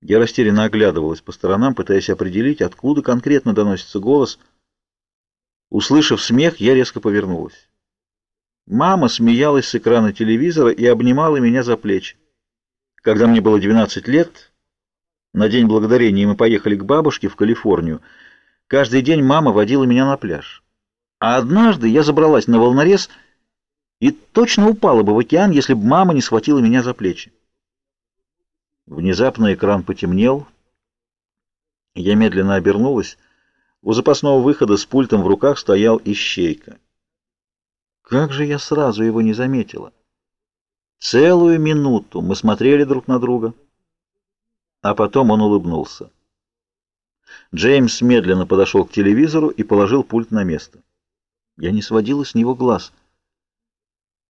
Я растерянно оглядывалась по сторонам, пытаясь определить, откуда конкретно доносится голос. Услышав смех, я резко повернулась. Мама смеялась с экрана телевизора и обнимала меня за плечи. Когда мне было 12 лет, на День Благодарения мы поехали к бабушке в Калифорнию. Каждый день мама водила меня на пляж. А однажды я забралась на волнорез и точно упала бы в океан, если бы мама не схватила меня за плечи. Внезапно экран потемнел. Я медленно обернулась. У запасного выхода с пультом в руках стоял ищейка. Как же я сразу его не заметила? Целую минуту мы смотрели друг на друга, а потом он улыбнулся. Джеймс медленно подошел к телевизору и положил пульт на место. Я не сводила с него глаз.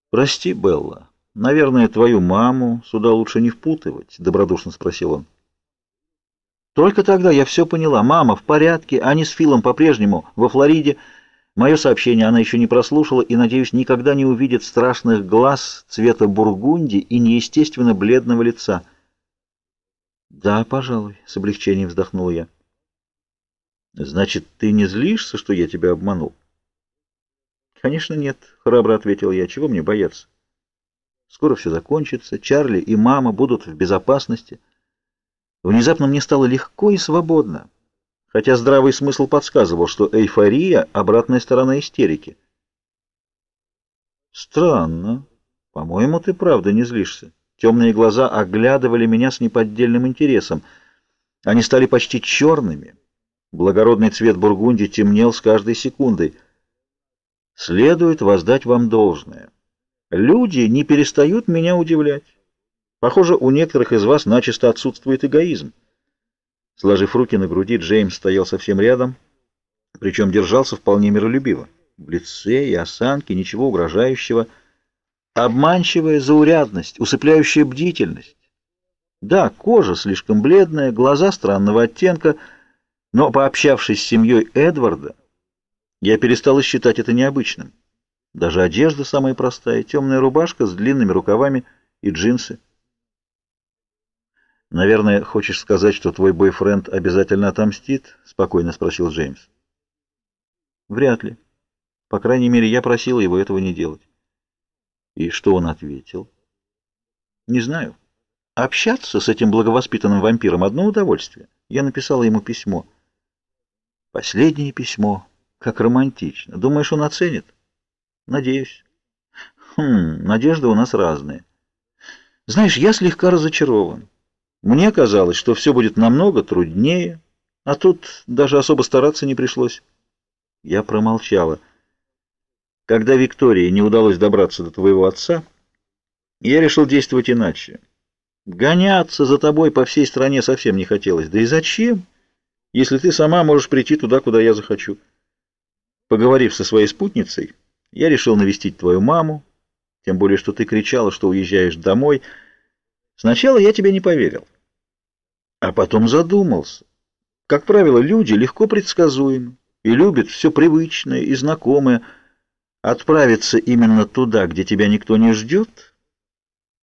«Прости, Белла». Наверное, твою маму сюда лучше не впутывать, добродушно спросил он. Только тогда я все поняла. Мама в порядке, они с Филом по-прежнему во Флориде. Мое сообщение она еще не прослушала и, надеюсь, никогда не увидит страшных глаз цвета бургунди и неестественно бледного лица. Да, пожалуй, с облегчением вздохнула я. Значит, ты не злишься, что я тебя обманул? Конечно, нет, храбро ответил я. Чего мне бояться? Скоро все закончится, Чарли и мама будут в безопасности. Внезапно мне стало легко и свободно, хотя здравый смысл подсказывал, что эйфория — обратная сторона истерики. Странно. По-моему, ты правда не злишься. Темные глаза оглядывали меня с неподдельным интересом. Они стали почти черными. Благородный цвет бургунди темнел с каждой секундой. Следует воздать вам должное. Люди не перестают меня удивлять. Похоже, у некоторых из вас начисто отсутствует эгоизм. Сложив руки на груди, Джеймс стоял совсем рядом, причем держался вполне миролюбиво. В лице и осанке ничего угрожающего. Обманчивая заурядность, усыпляющая бдительность. Да, кожа слишком бледная, глаза странного оттенка, но, пообщавшись с семьей Эдварда, я перестал считать это необычным. Даже одежда самая простая, темная рубашка с длинными рукавами и джинсы. «Наверное, хочешь сказать, что твой бойфренд обязательно отомстит?» — спокойно спросил Джеймс. «Вряд ли. По крайней мере, я просила его этого не делать». «И что он ответил?» «Не знаю. Общаться с этим благовоспитанным вампиром — одно удовольствие. Я написала ему письмо». «Последнее письмо. Как романтично. Думаешь, он оценит?» Надеюсь. Хм, надежды у нас разные. Знаешь, я слегка разочарован. Мне казалось, что все будет намного труднее, а тут даже особо стараться не пришлось. Я промолчала. Когда Виктории не удалось добраться до твоего отца, я решил действовать иначе. Гоняться за тобой по всей стране совсем не хотелось. Да и зачем, если ты сама можешь прийти туда, куда я захочу? Поговорив со своей спутницей, я решил навестить твою маму, тем более, что ты кричала, что уезжаешь домой. Сначала я тебе не поверил, а потом задумался. Как правило, люди легко предсказуемы и любят все привычное и знакомое. Отправиться именно туда, где тебя никто не ждет,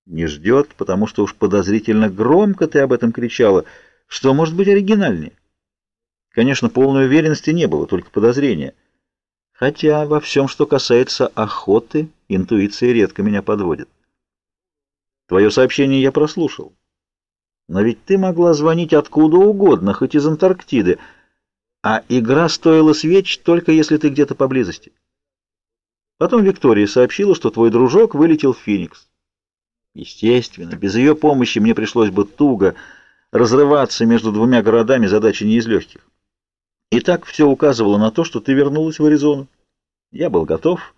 не ждет, потому что уж подозрительно громко ты об этом кричала, что может быть оригинальнее. Конечно, полной уверенности не было, только подозрения. Хотя во всем, что касается охоты, интуиция редко меня подводит. Твое сообщение я прослушал. Но ведь ты могла звонить откуда угодно, хоть из Антарктиды, а игра стоила свеч только если ты где-то поблизости. Потом Виктория сообщила, что твой дружок вылетел в Феникс. Естественно, без ее помощи мне пришлось бы туго разрываться между двумя городами, задача не из легких. И так все указывало на то, что ты вернулась в Аризону. Я был готов,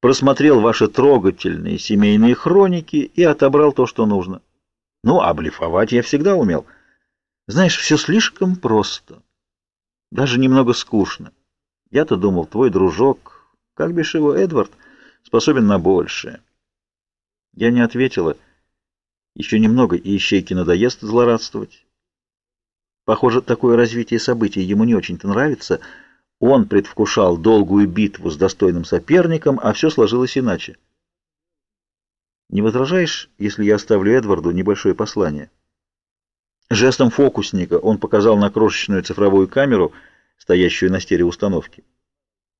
просмотрел ваши трогательные семейные хроники и отобрал то, что нужно. Ну, а я всегда умел. Знаешь, все слишком просто. Даже немного скучно. Я-то думал, твой дружок, как бишь его, Эдвард, способен на большее. Я не ответила. Еще немного, и ищейке надоест злорадствовать. Похоже, такое развитие событий ему не очень-то нравится. Он предвкушал долгую битву с достойным соперником, а все сложилось иначе. «Не возражаешь, если я оставлю Эдварду небольшое послание?» Жестом фокусника он показал на крошечную цифровую камеру, стоящую на стереоустановке.